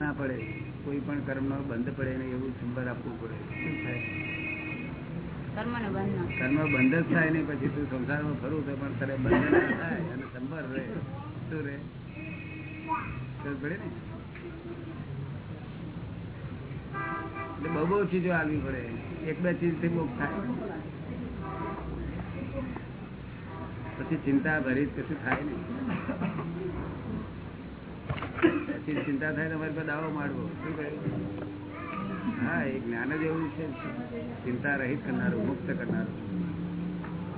ના પડે. કોઈ પણ કર્મ નો બંધ પડે ને એવું સંભાળ આપવું પડે. શું થાય? કર્મ બંધ જ થાય નહીં પછી તું સંસારમાં ફરું તો પણ તારે બંધ ના થાય અને સંભાળ રહે. શું રહે? પડે ને? એટલે બહુ બહુ ચીજો આવવી પડે. એક બે ચીજથી બહુ થાય. પછી ચિંતા ભરી કશું થાય નહીં. પછી ચિંતા થાય તમારી પર દાવો મારવો. શું કહ્યું હા એ જ્ઞાન જ એવું છે. ચિંતા રહિત કરનારું મુક્ત કરનારું.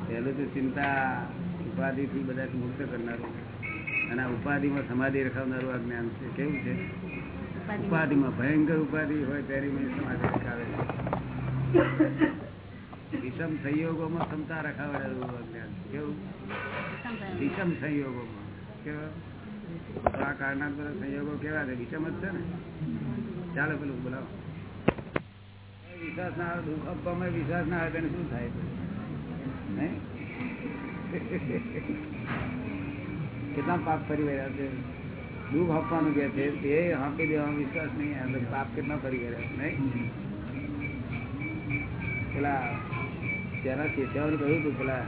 પહેલું તો ચિંતા ઉપાધિથી બધા મુક્ત કરનારું. અને આ ઉપાધિમાં સમાધિ રખાવનારું આ જ્ઞાન છે. કેવું છે? ઉપાધિમાં. ભયંકર ઉપાધિ હોય ત્યારે મેં સમાધિ રખાવે છે વિષમ સંયોગોમાં ક્ષમતા રખાવેલું આ જ્ઞાન કેવું? વિષમ સંયોગોમાં. કેવા? આ કારના બધા સંયોગો કેવા છે? વિષમ જ છે ને? ચાલો પેલું બોલાવો. વિશ્વાસ ના આવે, દુઃખ આપવામાં વિશ્વાસ ના આવે, તેને શું થાય? કેટલા પાપ ફરી રહ્યા છે. દુઃખ આપવાનું કે છે, તે આપી દેવાનો વિશ્વાસ નહીં આવે પાપ કેટલા ફરી વળ્યા નહીં? પેલા, ત્યાંના ચેતવાનું કહ્યું હતું, પેલા,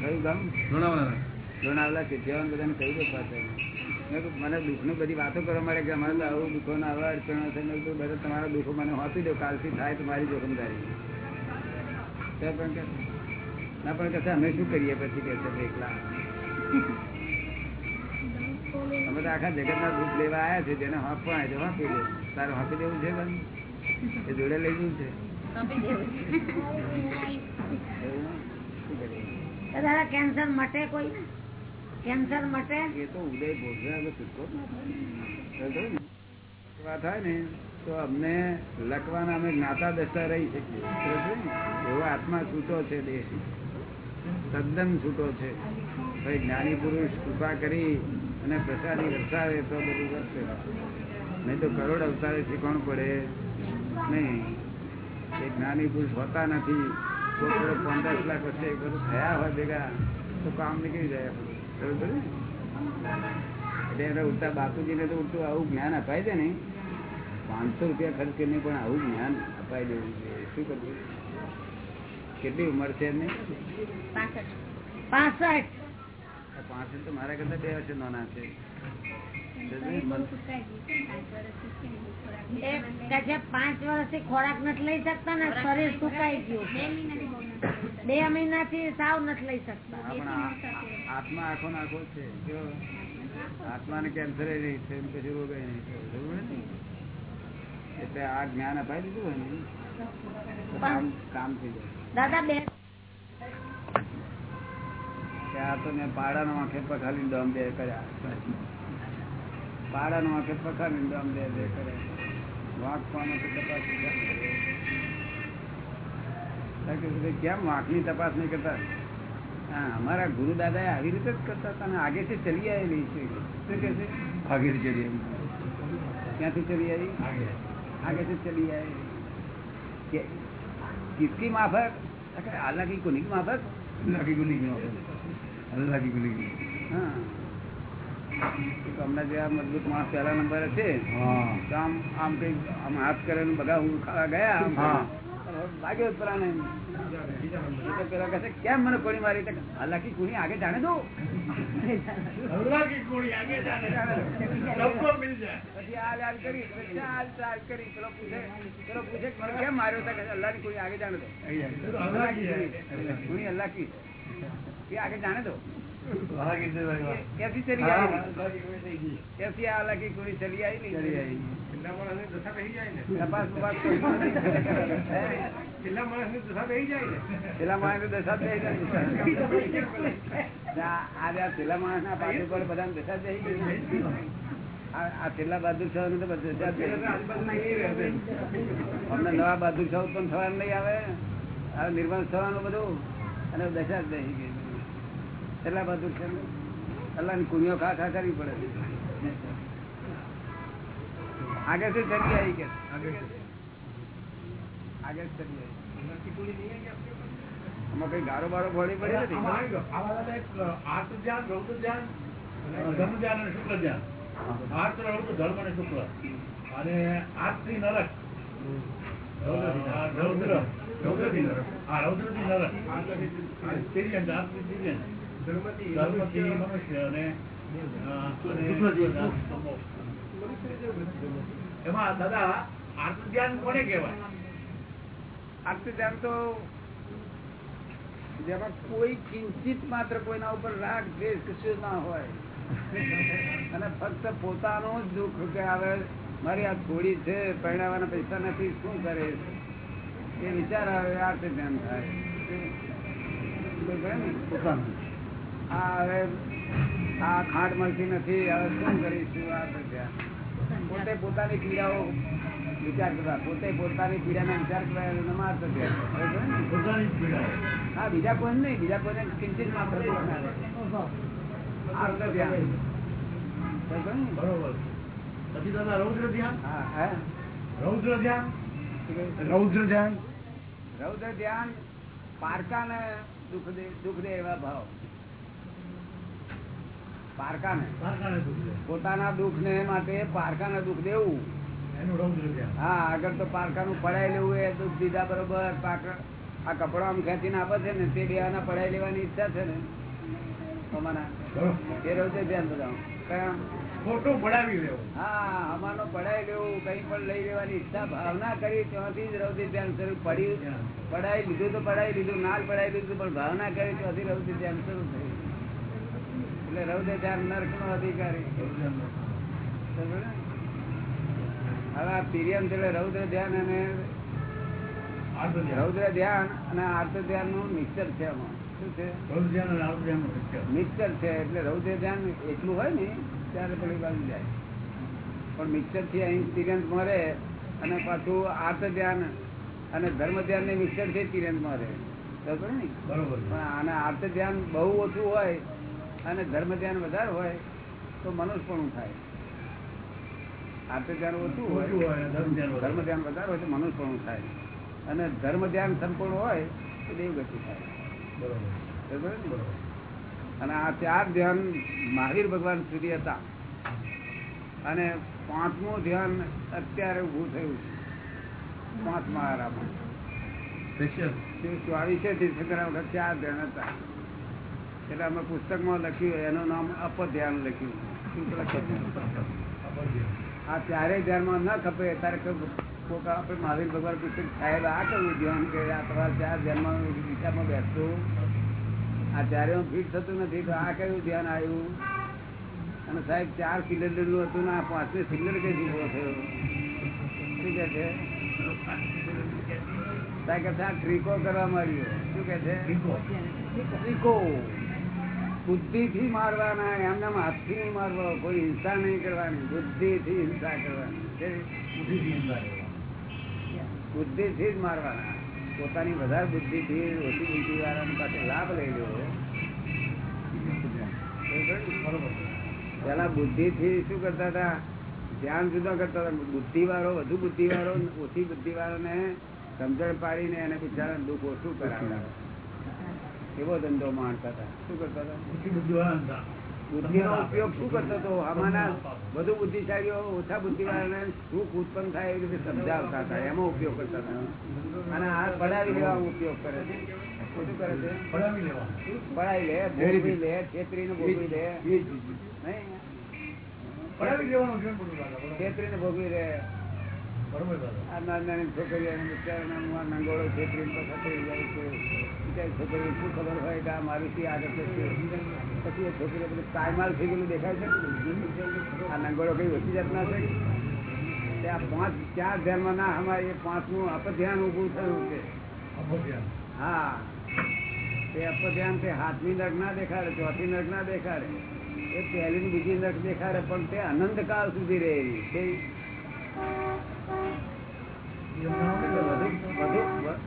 કયું ગામ? લોનાવલા ચેતવાનું બધાને કહ્યું હતું પાછળ મને દુઃખની બધી વાતો કરવા મળે કે અમારે આવું દુઃખો ના આવે અડચણો છે. બધા તમારા દુઃખો મને હોપી દો કાલથી થાય તમારી જોખમદારી પણ કે ના પણ કહેશે અમે શું કરીએ પછી કહેશે એકલા? અમે તો આખા જગતના દુઃખ લેવા આવ્યા છે જેને પણ આવ્યા છે હોપી દે તારે હોપી દેવું છે બંધ એ જોડે લઈ જવું છે. કેન્સર મટે કોઈ કેન્સર મટે? એ તો ઉદય ભોગવે હવે છૂટકો? વાત થાય ને, તો અમને લખવાના અમે જ્ઞાતા દસતા રહી શકીએ. એવો આત્મા છૂટો છે દેશ તદ્દન છૂટો છે. ભાઈ જ્ઞાની પુરુષ કૃપા કરી અને પ્રસાદી વરસાવે તો બધું કરશે નહીં તો કરોડ અવતારે શીખવાનું પડે. નહીં. એ જ્ઞાની પુરુષ હોતા નથી. કોઈ પંદર લાખ વર્ષે થયા હોય ભેગા, તો કામ નીકળી જાય? એટલે એને ઉડતા બાપુજીને તો ઉડતું આવું જ્ઞાન અપાય છે ને પાંચસો રૂપિયા ખર્ચ કરીને પણ આવું જ્ઞાન અપાઈ દેવું જોઈએ શું કરવું? કેટલી ઉંમર છે એમને? પાસઠ. પાસઠ? તો મારા કરતા બે વર્ષે નાના છે. છે પાંચ વર્ષથી ખોરાક નથી લઈ શકતા ને શરીર સુકાઈ ગયું. બે મહિનાથી સાવ નથી લઈ શકતા. આત્મા આખો ને છે. જો આત્માને કેન્સર છે રોગ ને? એટલે આ જ્ઞાન અપાઈ દીધું હોય ને કામ કામ થઈ જાય. દાદા બે આ તો મેં પાડાનો આંખે પખાલી દમ બે કર્યા. પાડાનો આંખે પખાલી દમ બે બે કર્યા. કેમ વાંકની તપાસ નહીં કરતા? અમારા ગુરુ દાદા આવી રીતે જ કરતા હતા અને આગેથી ચલી આવેલી છે. શું કે છે? આગેથી ચલી આવી. ક્યાંથી ચલી આવી? આગેથી. ચલી આવી કિસકી માફક? અલ્લાહ કી કુની માફક? અલ્લાહ કી કુની માફક અલ્લાહ કી હા. અમને જે આ મજબૂત માણસ પહેલા નંબર છે તો આમ આમ કઈ આમ હાથ કરે બધા હું ખાવા ગયા લાગ્યો પેલા કહે કેમ મને કોણી મારી? હાલાકી કોણી આગે જાણે દો અલ્લાહ જાણે. દો છેલ્લા બહાદુર શાહ ને? અમને નવા બહાદુર શાહ પણ થવાનું નહીં આવે. નિર્માણ થવાનું બધું. અને દશા જ ગયું ગઈ બધું છે શાહ અલ્લાહની કુણીઓ ખા ખા કરવી પડે આગળ શું ચલી આવી કે? આગળ ચલી આવી આમાં કઈ ગારો બારો ભળી પડી નથી? આર્ત રૌદ્ર ધર્મ અને શુક્લ અને આર્તથી નરક. આ રૌદ્ર. રૌદ્રથી નરક. હા રૌદ્રથી નરક. મનુષ્ય અને અ, અને એમાં દાદા આર્ત કોને કહેવાય? આર્ત તો જેમાં કોઈ કિંચિત માત્ર કોઈના ઉપર રાગ દ્વેષ કશું ના હોય. અને ફક્ત પોતાનું જ દુઃખ કે હવે મારી આ થોડી છે પરણાવવાના પૈસા નથી શું કરે એ વિચાર આવે આર્ત ધ્યાન થાય. કોઈ કહે ને, આ હવે આ ખાંડ મળતી નથી હવે શું કરીશું આ બધા? પોતે પોતાની પીડાઓ વિચાર કરવા પોતે પોતાની પીડાના વિચાર કરવા એનો. હા બીજા કોઈ નહીં બીજા કોઈને ચિંતિત માત્ર ધ્યાન. બરાબર. પછી રૌદ્ર ધ્યાન? હા હે? રૌદ્ર ધ્યાન? રૌદ્ર ધ્યાન? રૌદ્ર ધ્યાન પારકાને દુઃખ દે દુઃખ દે એવા ભાવ. પારકાને. પોતાના દુઃખ ને માટે પારકાને દુઃખ દેવું. હા આગળ તો પારકાનું પડાઈ લેવું એ દુઃખ દીધા બરોબર પાક આ કપડા આમ ખેંચીને આપે છે ને તે બે આના પડાઈ લેવાની ઈચ્છા છે ને. અમારા. એ રૌદ્ર ધ્યાન બધા. કયા ખોટું પડાવી લેવું. હા અમાનો પડાઈ લેવું કઈ પણ લઈ લેવાની ઈચ્છા ભાવના કરી ત્યાંથી જ રૌદ્ર ધ્યાન શરૂ. પડ્યું પડાઈ લીધું તો પડાઈ લીધું ના પડાઈ લીધું પણ ભાવના કરી ત્યાંથી રવતી ધ્યાન શરૂ થયું એટલે રૌદ્ર ધ્યાન નર્ક નો અધિકારી? હવે આ પિરિયમ એટલે રૌદ્ર ધ્યાન અને રૌદ્ર ધ્યાન અને આર્ત ધ્યાનનું મિક્સર છે. મિક્સર. છે એટલે રૌદ્ર ધ્યાન એટલું હોય ને ત્યારે પેલી બાજુ જાય. પણ મિક્સરથી અહીં તિરંત મરે અને પાછું આર્ત ધ્યાન અને ધર્મ ધ્યાન ને મિક્સરથી તિરંત મરે બરોબર ને? બરોબર પણ આને આર્ત ધ્યાન બહુ ઓછું હોય અને ધર્મ ધ્યાન વધારે હોય તો મનુષ્યપણું થાય. ધ્યાન ઓછું હોય ધર્મ ધ્યાન વધારે. હોય તો મનુષ્યપણું થાય. અને ધર્મ ધ્યાન સંપૂર્ણ હોય તો દેવગતિ થાય. બરોબર. અને આ ચાર ધ્યાન મહાવીર ભગવાન સુધી હતા. અને પાંચમું ધ્યાન અત્યારે ઉભું થયું છે. પાંચમા આરામાં ચોવીસે વખત ચાર ધ્યાન હતા. એટલે અમે પુસ્તકમાં લખ્યું એનું નામ અપધ્યાન લખ્યું? આ ત્યારે ધ્યાનમાં ન ખપે ત્યારે કોક આપણે મહાવીર ભગવાન પુસ્તક સાહેબ આ કયું ધ્યાન કે આ તમારા ચાર ધ્યાનમાં દિશામાં બેસતો આ ચારે ફીટ થતું નથી તો આ કયું ધ્યાન આવ્યું? અને સાહેબ ચાર સિલિન્ડરનું હતું ને આ પાંચમે સિલિન્ડર કઈ ઊભો થયો? શું કે છે? સાહેબ કે આ ટ્રીકો કરવા માંડ્યો. શું કે છે? ટ્રીકો. બુદ્ધિ થી મારવાના એમના હાથથી નહીં મારવા કોઈ હિંસા નહીં કરવાની બુદ્ધિ થી હિંસા કરવાની. બુદ્ધિ થી જ મારવાના. પોતાની વધારે બુદ્ધિ થી ઓછી બુદ્ધિ વાળાની પાસે લાભ લઈ લેવો પેલા બુદ્ધિ થી શું કરતા હતા? ધ્યાન જુદા કરતા હતા. બુદ્ધિ વાળો વધુ બુદ્ધિ વાળો ઓછી બુદ્ધિ વાળાને સમજણ પાડીને એને બિચારા દુઃખ ઓછું કરાવતા એવો ધંધો માણતા હતા? શું કરતા હતા? બુદ્ધિનો ઉપયોગ શું કરતો હતો? આમાંના વધુ બુદ્ધિશાળીઓ ઓછા બુદ્ધિવાળાને સુખ ઉત્પન્ન થાય એવી રીતે સમજાવતા હતા. એમાં ઉપયોગ કરતા હતા. અને આ પડાવી લેવા ઉપયોગ કરે છે. શું કરે છે? પડાવી લેવા પડાવી લે ભોગવી લે છેતરીને ભોગવી લે. પડાવી લેવાનું છે ને બધું દાદા, બરોબર. છેતરીને ભોગવી લે. આ નાની નાની છોકરીઓ નંગોળો છેતરી જાય છે. છોકરીઓ શું ખબર હોય કે આ મારું શી આદત છે? પછી એ છોકરીઓ બધું કાયમાલ થઈ ગયેલું દેખાય છે? આ નંગળો કઈ ઓછી જાત ના છે? તે આ પાંચ ચાર ધ્યાનમાં ના અમારે એ પાંચમું અપધ્યાન ઉભું થયું છે. હા. તે અપધ્યાન તે હાથની નખ ના દેખાડે ચોથી નખ ના દેખાડે. એ પહેલી ને બીજી નખ દેખાડે પણ તે અનંતકાળ સુધી રહે તે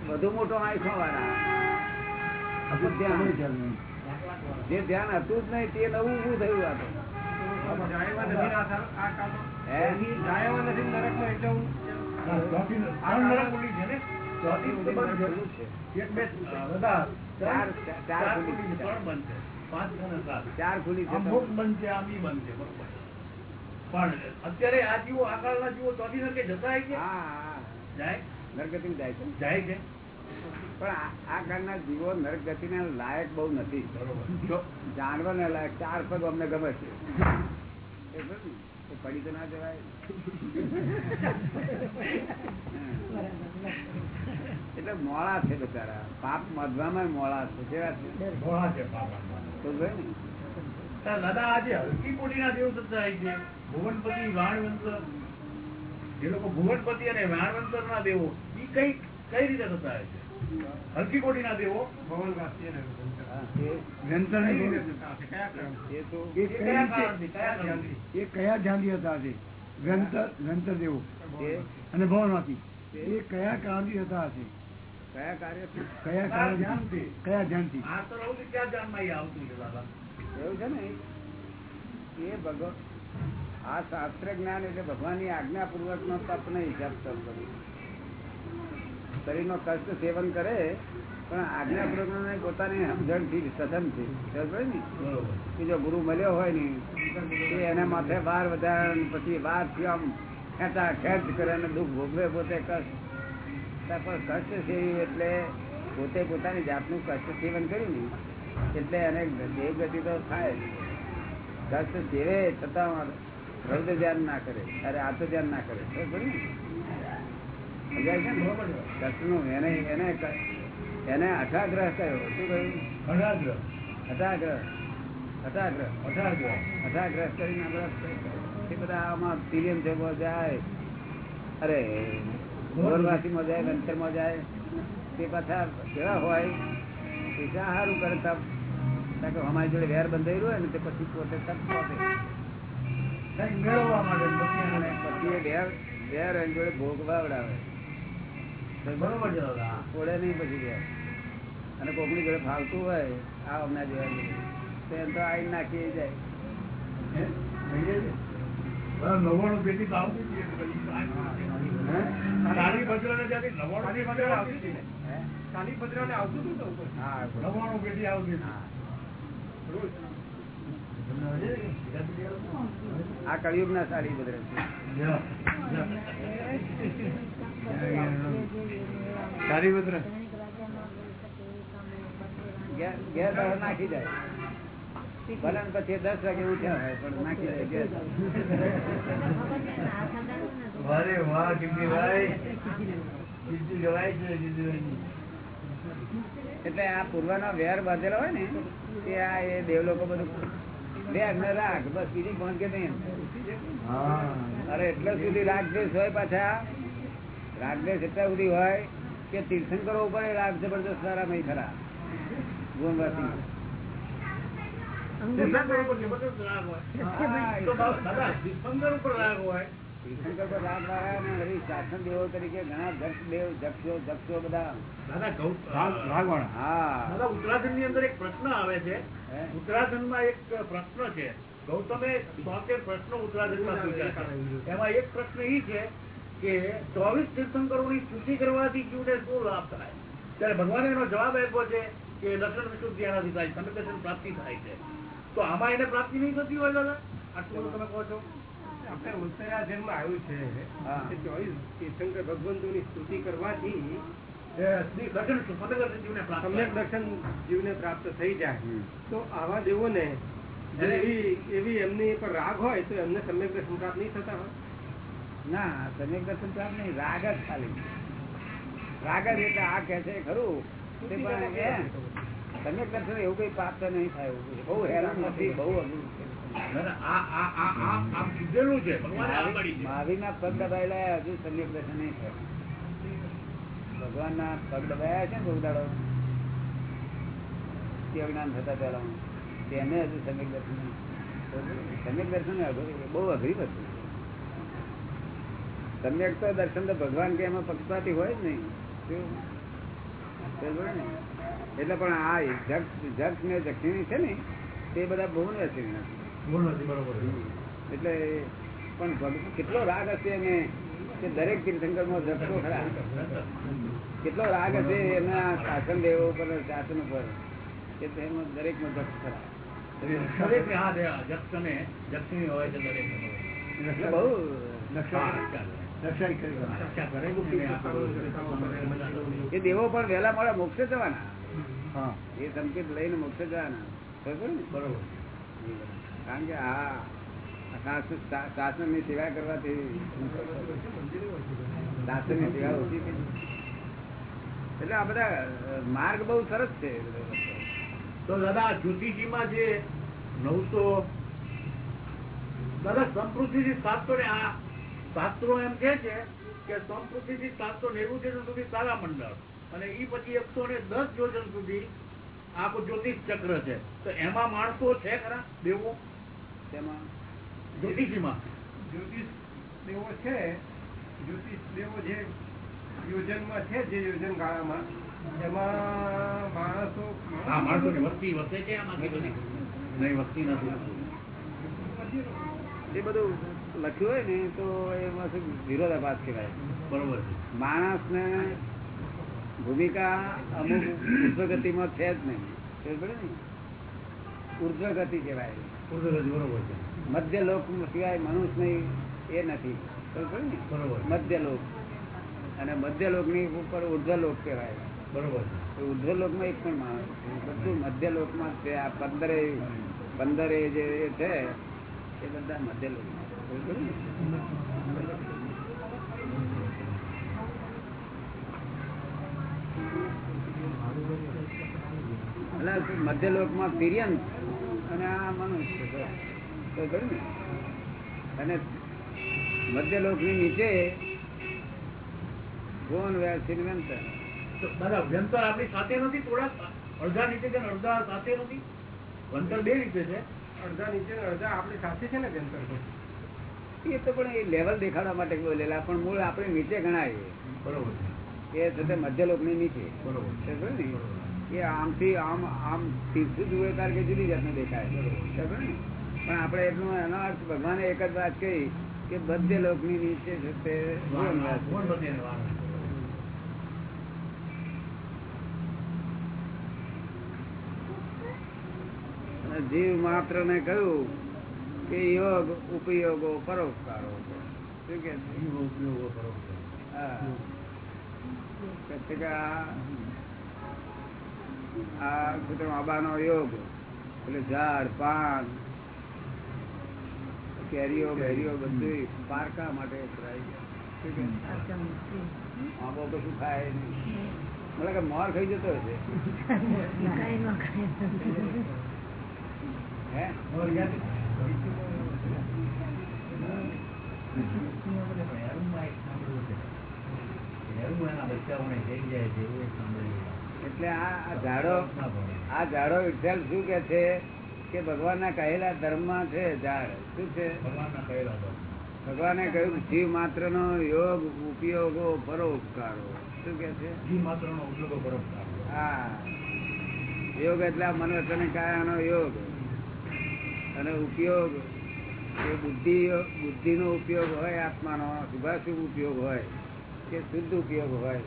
વધુ મોટો આંખો વાળા જે ધ્યાન હતું જ નહીં તે નવું ઉભું થયું આ નરક પણ અત્યારે આ જીવો આ જીવો ચોથી નરકે જતા હા જાય? નરગતિ જાય છે. જાય છે? પણ આ- કાળના જીવો નરગતિને લાયક બહુ નથી. જાણવા જાણવાને લાયક ચાર પગ અમને ગમે છે. પડી તો ના જવાય. એટલે મોળા છે બચારા. પાપ મધવામાં મોળા છે. કેવા છે? ભોળા છે પાપ તો દાદા આજે હલકી કોટીના દેવ થતા હોય છે. ભુવનપતિ વાણવંતર. જે લોકો ભુવનપતિ અને વાણવંતર ના દેવો એ કઈ કઈ રીતે થતા હોય છે? હલકી કોટીના દેવો. હા, એ- કયા જાતિ હતા છે ગ્રંથ ગ્રંથ દેવો. અને ભવનમાંથી. એ કયા કારણથી હતા હશે કયા કાર્ય છે? કયા કયા કયા ધ્યાનથી? આ તો રહું છું ક્યાં જાનમાં એ આવતું છે દાદા? એવું છે ને? એ ભગવ આ શાસ્ત્ર જ્ઞાન એટલે ભગવાનની આજ્ઞાપૂર્વક નો તપ નહીં હિસાબ તપ કર્યું શરીર નો કષ્ટ સેવન કરે પણ આજ્ઞાપૂર્વક પ્રજ્ઞાને પોતાની સમજણથી સધનથી સમજ ને? કે જો ગુરુ મળ્યો હોય ને તો એના માથે વાર વધારે પછી વારથી આમ ખેંચા ખેંચ કરે અને દુઃખ ભોગવે પોતે કષ્ટ. પણ કષ્ટ સેવી એટલે પોતે પોતાની જાતનું કષ્ટ સેવન કર્યું ને એટલે એને દેવ ગતિ તો થાય. કષ્ટ સેવે છતાં હૃદય ધ્યાન ના કરે. અરે આત્મ ધ્યાન ના કરે. બરોબર ને? એને એને એને અઠાગ્રહ કયો? શું કહ્યું? અઠાગ્રહ. અઠાગ્રહ. અઢાર ગ્રહ. અઠાગ્રહ કરીને એ બધા આમાં જાય. અરે ગોરવાસીમાં જાય અંતરમાં જાય. તે પાછા કેવા હોય? એ સારું કરે તપ? કારણ કે અમારી જોડે વેર બંધાઈ રહ્યો ને તે પછી પોતે તપ કંઈક મેળવવા માટે પછી વેર વેર એની જોડે ભોગ વાવડાવે. બરોબર નહીં પછી વેર અને કોકની ઘરે ફાવતું હોય આ હમણાં જોયા તો એમ તો આઈ નાખી જાય. નવ્વાણું પેટી તો આવતી નવ્વાણું પેટી. આવતી જ છે. હે? હા નવ્વાણું પેટી આવતી જ છે. હા. આ કળિયુગ ના સાડી બદરે. સારી ભદ્ર ગેસ ગેસ નાખી જાય ભલે પછી દસ વાગે ઉઠ્યા હોય પણ નાખી જાય ગેસ વારે વાહ કીર્તિભાઈ કીર્તિ ગવાય છે કીર્તિભાઈની. એટલે આ પૂર્વનો વેર બાંધેલો હોય ને તે આ એ દેવ લોકો બધું વેર ને રાગ બસ બીજી કોણ કે નહીં અરે એટલે સુધી રાખ દેશ હોય પાછા. રાગદ્વેષ એટલા સુધી હોય કે તીર્થંકરો ઉપર એ રાગ જબરદસ્ત સારા નહીં ખરા. ગુણવાસી શાસન દેવો તરીકે ઘણા દેવ બધા. ઉત્તરાખંડની અંદર એક પ્રશ્ન આવે છે? ઉત્તરાખંડમાં એક પ્રશ્ન છે. ગૌતમે તોતેર પ્રશ્નો ઉત્તરાખંડમાં પૂછ્યા એમાં એક પ્રશ્ન એ છે કે ચોવીસ તીર્થંકરોની સ્તુતિ કરવાથી જીવને શું લાભ થાય? ત્યારે ભગવાને એનો જવાબ આપ્યો છે કે દર્શન વિશુદ્ધિ એનાથી થાય તમે દર્શન પ્રાપ્તિ થાય છે. તો આમાં એને પ્રાપ્તિ નહીં થતી હોય દાદા? આટલું બધું તમે કહો છો? આપણે ઉત્તરાધ્યાયમાં આવ્યું છે. ચોવીસ તીર્થંકર ભગવંતોની સ્તુતિ કરવાથી એ શ્રી દર્શન સમગ્ર દર્શન જીવને પ્રાપ્ત થઈ જાય. તો આવા દેવોને એવી એવી એમની પર રાગ હોય તો એમને સમ્યક દર્શન પ્રાપ્ત નહીં થતા હોય. ના સમ્યક દર્શન પ્રાપ્ત નહીં રાગ જ ખાલી. રાગ જ એટલે આ કે છે ખરું? તે પણ સમ્યક દર્શન એવું કઈ પ્રાપ્ત નહીં થાય બહુ હેરાન નથી બહુ મહાવીર ના પગ દબાયેલા હજુ સમ્યક દર્શન નહીં થાય. ભગવાન ના પગ દબાયા છે ને બહુ દાડો અજ્ઞાન થતા પેલા તેને હજુ સમ્યક દર્શન સમ્યક દર્શન અઘરું- બહુ અઘરી વસ્તુ છે. સમ્યક તો દર્શન તો ભગવાન કે એમાં પક્ષપાતી હોય જ નહીં? ને? એટલે પણ આ જક્ષ જક્ષ ને જક્ષિણી છે ને તે બધા બહુ નથી. એટલે પણ કેટલો રાગ હશે એને કે દરેક તીર્થંકરમાં જક્ષો ખરા? કેટલો રાગ હશે એના શાસન દેવો ઉપર શાસન ઉપર કે તેમાં દરેકમાં જક્ષ ખરા? દરેક ને હા જક્ષની હોય છે દરેક બહુ એ દેવો પણ વહેલા મળે મોક્ષે જવાના. એ સંકેત લઈને મોક્ષે જવાના. બરોબર. કારણ કે આ શાસનની સેવા કરવાથી શાસનની સેવા ઓછી એટલે આ બધા માર્ગ બહુ સરસ છે. તો દાદા જ્યોતિષીમાં જે નવસો દાદા સંસ્કૃતિથી સાતસો ને આ શાસ્ત્રો એમ કે છે કે સંસ્કૃતિથી સાતસો નેવું જોજન સુધી તારા મંડળ. અને એ પછી એકસો ને દસ જોજન સુધી આખું જ્યોતિષ ચક્ર છે. તો એમાં માણસો છે ખરા? દેવો? તેમાં? જ્યોતિષીમાં? જ્યોતિષ દેવો છે. જ્યોતિષ દેવો જે યોજનમાં છે જે યોજન ગાળામાં એમાં માણસો હા માણસોની વસ્તી વસે છે આમાં? કીધું નહીં વસ્તી નથી. એ બધું લખ્યું હોય ને તો એમાં શું વિરોધાભાસ કહેવાય. બરોબર માણસ માણસને ભૂમિકા અમુક ઉર્ધ્વગતિમાં છે જ નહીં. બરોબર પડે ને? ઉર્ધ્વગતિ કહેવાય. ઉર્દુગતિ બરોબર છે. મધ્ય લોક સિવાય મનુષ્ય એ નથી. બરોબર ને? બરોબર. મધ્ય લોક. અને મધ્ય લોકની ઉપર ઉર્ધ્વ લોક કહેવાય. બરોબર છે. ઉર્ધ્વ લોકમાં એક પણ માણસ બધું મધ્ય લોકમાં છે. આ પંદરે પંદરે જે છે એ બધા મધ્ય લોકમાં ખબર પડી ને? એટલે મધ્ય લોકમાં તિર્યન અને આ મનુષ્ય ને? અને મધ્ય લોકની નીચે ગોન વ્યાસી વ્યંતર તો દાદા વ્યંતર આપણી સાથે નથી થોડા અડધા નીચે છે ને અડધા સાથે નથી? વંતર બે રીતે છે. અડધા નીચે અડધા આપણી સાથે છે ને વ્યંતર એ તો પણ એ લેવલ દેખાડવા માટે બોલેલા પણ મૂળ આપણે નીચે ગણાય. બરોબર એ છતાં મધ્ય લોકની નીચે. બરોબર ને? એ આમથી આમ આમ તીર્થું જુએ તાર કે જુદી જાતને દેખાય. બરોબર. ને? પણ આપણે એટલું એનો અર્થ ભગવાને એક જ વાત કહી કે મધ્ય લોકની નીચે. અને જીવ માત્ર ને કહ્યું કે યોગ ઉપયોગો પરોપકારો શું કે ઉપયોગો હા. આ આબાનો યોગ એટલે ઝાડ પાન કેરીઓ બેરીઓ બધું પારકા માટે વપરાય આંબો કશું ખાય નહીં. મને કે મોર ખાઈ જતો હશે. કઈ ન ખાય હે એટલે આ ઝાડો ના. આ ઝાડો વિઠ્ઠલ શું કે છે? કે ભગવાનના કહેલા ધર્મમાં છે ઝાડ. શું છે? ભગવાનના કહેલા ભગવાને કહ્યું જીવ માત્ર નો યોગ ઉપયોગો પરોપકારો. શું કે છે? જીવ માત્રનો ઉપયોગો પરોપકારો. હા. યોગ એટલે આ મન વચન કાયાનો યોગ. અને ઉપયોગ એ બુદ્ધિ બુદ્ધિનો ઉપયોગ હોય આત્માનો શુભાશુભ ઉપયોગ હોય કે શુદ્ધ ઉપયોગ હોય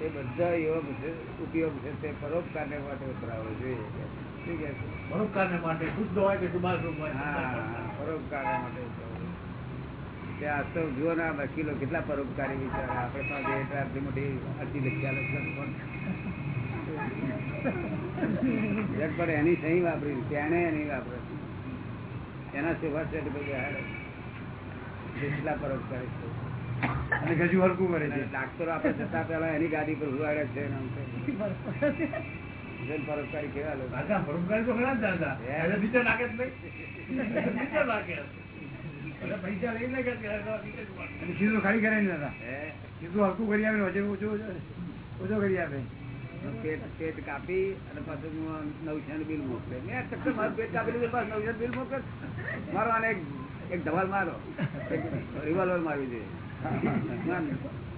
એ બધા યોગ છે ઉપયોગ છે તે પરોપકારને માટે વપરાવો જોઈએ. શું કે છે? પરોપકારને માટે શુદ્ધ હોય કે શુભાશુભ હોય? હા પરોપકાર માટે તે આ તો જુઓ ને વકીલો કેટલા પરોપકારી વિચાર. આપણે પાસે એટલે આટલી મોટી અરજી લખ્યા પણ. એની સહી વાપરી તેને એની વાપરે. એના સેવા છે. કેટલા પરોપકારી છે. અને હજુ હલકું કરે છે. ડાક્ટરો આપણે જતા પેલા એની ગાડી પર હુવાડે છે પરોપકારી કેવા લોકો. પરોપકારી તો જ દાદા. નહીં. નાખે. એટલે પૈસા લઈ લે જ નાખે. અને સીધું ખાલી કરે ને દાદા. સીધું હલકું કરી આવે ઓછો ઓછો ઓછો કરી આપે. પેટ કાપી અને પાછું નવસાનું બિલ મોકલે. મેં મારું પેટ કાપી લીધું, પાછું નવસાન બિલ મોકલે. મારો આને એક ધવાલ મારો. એક રિવોલ્વર મારી દે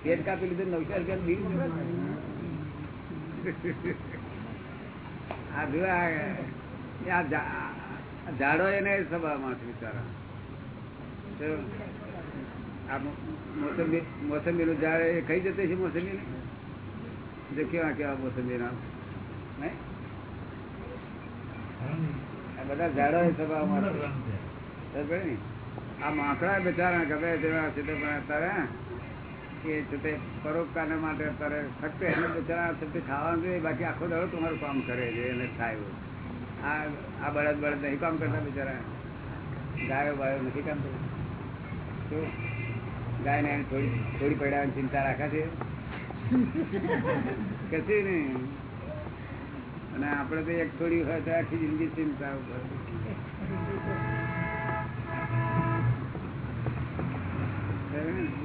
પેટ કાપી લીધું નવસો રૂપિયા બિલ મોકલે. આ ઝાડો એને સભા છે બિચારા મોસંબી મોસંબી નું ઝાડ ખાઈ જતે છે મોસંબી ને કેવા કેવા મોસંબી ના બધા ઝાડો ને? આ માકડા બિચારા ગમે તેવા છે પણ અત્યારે એ તે પરોપકાર માટે અત્યારે ફક્ત એને બિચારા છે ખાવાનું જોઈએ, બાકી આખો દાડો તમારું કામ કરે છે એને થાય આ આ બળદ બળદ નહીં કામ કરતા બિચારા. ગાયો બાયો નથી કામ કરતા. ગાયને થોડી થોડી પડ્યા ચિંતા રાખે છે? કશી નહીં. અને આપણે તો એક થોડી હોય આખી જિંદગી ચિંતા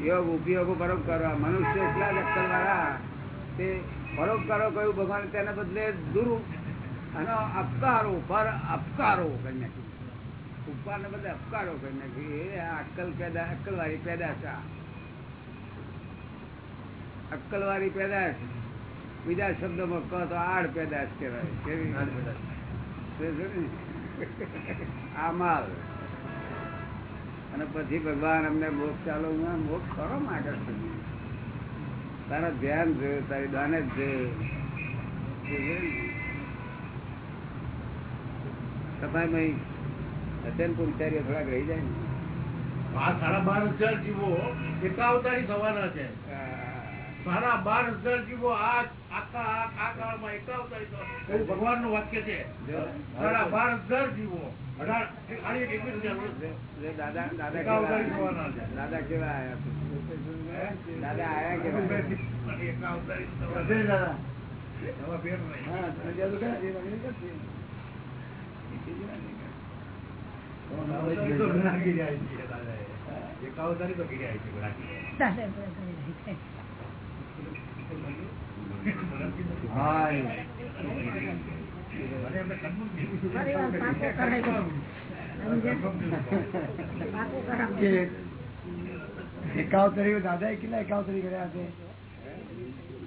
યોગ, ઉપયોગો, પરોપકારો. મનુષ્ય એટલા લક્ષણ વાળા તે પરોપકારો કયું ભગવાન તેના બદલે દુરુ અને અપકારો, પર અપકારો કરી નાખ્યું. ઉપકાર ને બદલે અપકારો કરી નાખ્યું. એ અક્કલ પેદા અક્કલ વાળી પેદાશ અક્કલ વાળી પેદાશ. બીજા શબ્દોમાં કહો તો આડ પેદાશ કહેવાય. કેવી? તે આ માલ અને પછી ભગવાન અમને મોક્ષ ચાલો. મોક્ષ કરો માટે તારા ધ્યાન છે તારી દાને જ છે. સફાઈ હસેન પુરુષારીઓ થોડાક રહી જાય ને. સાડા બાર હજાર જીવો. એકાવતારી થવાના છે. સાડા બાર હજાર જીવો ભગવાન ભગવાનનું વાક્ય છે. સાડા બાર હજાર જીવો. દાદા દાદા કેવા આયા દાદા એકાવતારી તો ગીર્યા છે. એકાવતારી દાદા એ. કેટલા એકાવતરી કર્યા છે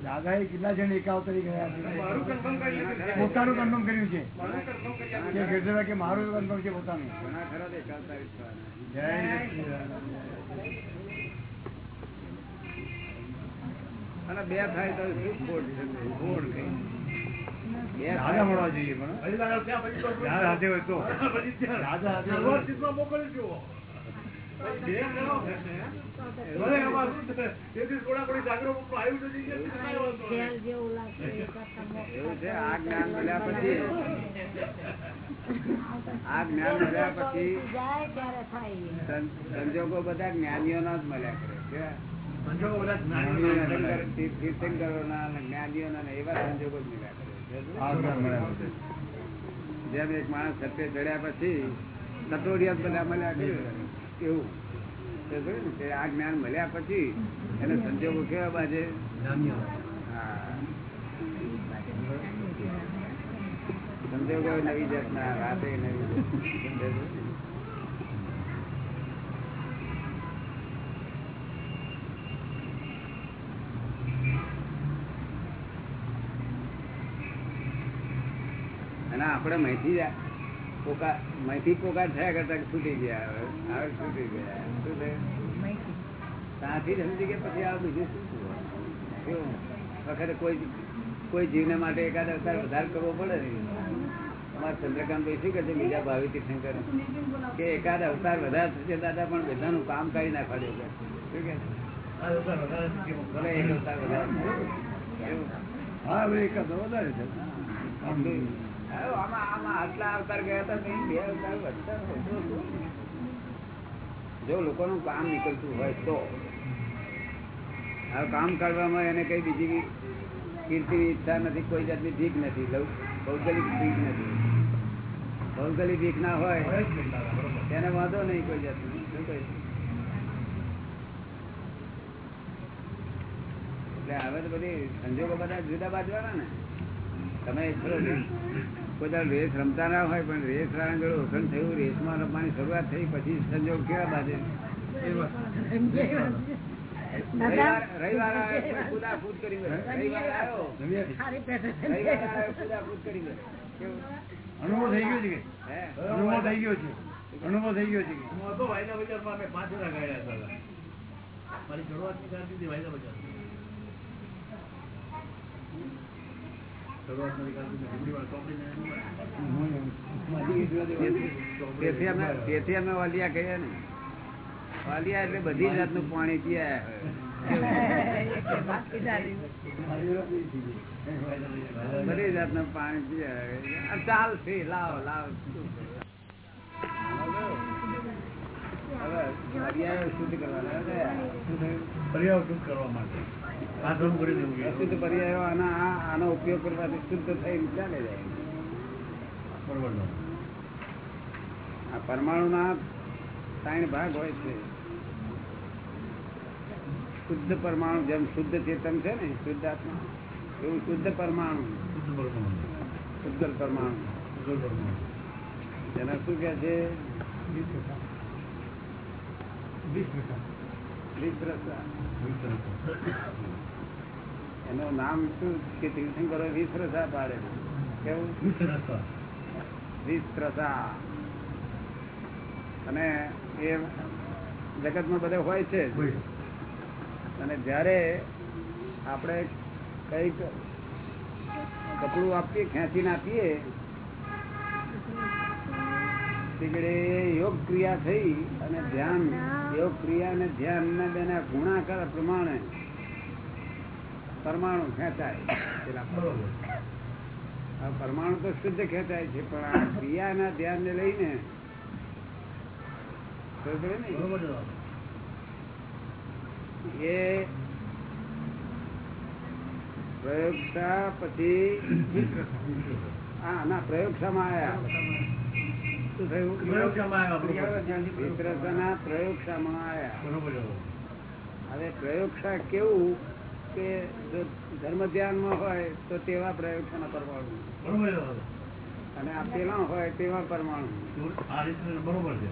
દાદાએ કેટલા જણ એકાવતરી કર્યા છે. પોતાનું કન્ફર્મ કર્યું છે કે. કે મારું કન્ફર્મ છે પોતાનું અને બે થાય તો શું ખોટ કઈ મળવા જોઈએ આ જ્ઞાન મળ્યા પછી. આ જ્ઞાન મળ્યા પછી જાય ત્યારે થાય સં- સંજોગો બધા જ્ઞાનીઓના જ મળ્યા કરે કેવા? સંજોગો બધા જ્ઞાનીઓ ને જ મળ્યા કરે જેમ એક માણસ સત્ય ચડ્યા પછી કટોરિયા બધા મળ્યા એવું. આ જ્ઞાન મળ્યા પછી એને સંજોગો કેવા બાજે? હા. સંજોગો નવી જાતના રાતે નવી આપણે મહીથી જ પોકા મહીથી પોકા થયા કરતા છૂટી ગયા હવે. હવે છૂટી ગયા. શું થયું? ત્યાંથી સમજી કે પછી આ બીજું શું કેવું વખતે કોઈ કોઈ જીવને માટે એકાદ અવતાર વધારે કરવો પડે ને? અમારા ચંદ્રકાંત શું કહે છે બીજા ભાવિ તીર્થંકર. કે એકાદ અવતાર વધારે થશે દાદા પણ બધાનું કામ કાઢી નાખવા દેવું કે શું કે? એક અવતાર વધારે એવું. હા હવે એકાદ વધારે છે. જો લોકોનું કામ નીકળતું હોય તો. કામ કરવામાં એને કઈ બીજી કીર્તિની ઈચ્છા નથી, કોઈ જાતની ભીખ નથી ભૌગોલિક ભીખ નથી. ભૌગોલિક ભીખ ના હોય. તેને વાંધો નહીં કોઈ જાતનું. શું કહે એટલે હવે તો બધી સંજોગો બધા જુદા બાજવાના ને. તમે દાડો રેસ રમતા ના હોય પણ રેસ વાળા જોડે ઓળખાણ થયું રેસમાં રમવાની શરૂઆત થઈ પછી સંજોગ કેવા બાજે? રવિવાર આવે કુદાકૂદ કરી દે. રવિવાર આવ્યો. રવિવાર આવ્યો કુદાકૂદ કરી દે. અનુભવ થઈ ગયો છે? અનુભવ થઈ ગયો છે. અનુભવ થઈ ગયો છે કે? હું હતો વાયદા બજારમાં અમે પાંચ જણા ગાયડા હતા. મારી શરૂઆતની કારકિર્દી વાયદા બજાર શરૂઆતની કારકિર્દી વીજળીવાળા ચોપડીને એનું હોય. તેથી અમે વાલિયા કહીએ ને. વાલિયા એટલે બધી જાતનું પાણી પીયા બધી જાતનું પાણી પીયા ચાલશે લાવ લાવ. હવે વાલિયા શુદ્ધ કરવાના શું શુદ્ધ કરવા માટે. અશુદ્ધ પર્યાયો આના આનો ઉપયોગ કરવાથી શુદ્ધ થઈને ચાલે જાય. આ પરમાણુના ત્રણ ભાગ હોય છે. શુદ્ધ પરમાણુ જેમ શુદ્ધ ચેતન છે ને શુદ્ધ આત્મા એવું શુદ્ધ પરમાણુ. શુદ્ધ પરમાણુ. જેના પરમાણુ. જેને શું કે છે? વિપ્રસા એનું નામ શું કે તીર્થંકરો વિપ્રસા પાડે? કેવું? વિસરસતા. અને એ જગતમાં બધે હોય છે અને જ્યારે આપણે કંઈક કપડું આપીએ ખેંચીને આપીએ તીકડે યોગ ક્રિયા થઈ અને ધ્યાન યોગ ક્રિયા અને ધ્યાન ના બેના ગુણાકાર પ્રમાણે પરમાણુ ખેંચાય. પેલા પરમાણુ. તો શુદ્ધ ખેંચાય છે પણ આ ક્રિયાના ધ્યાનને લઈને એ પ્રયોગશા પછી હા ના પ્રયોગશામાં આવ્યા, પ્રયોગશામાં બરોબર. હવે પ્રયોગશા કેવું? કે જો ધર્મ ધ્યાનમાં હોય તો તેવા પ્રયોગશાના પરમાણુ અને આ પેલા હોય તેવા પરમાણુ. બરોબર છે.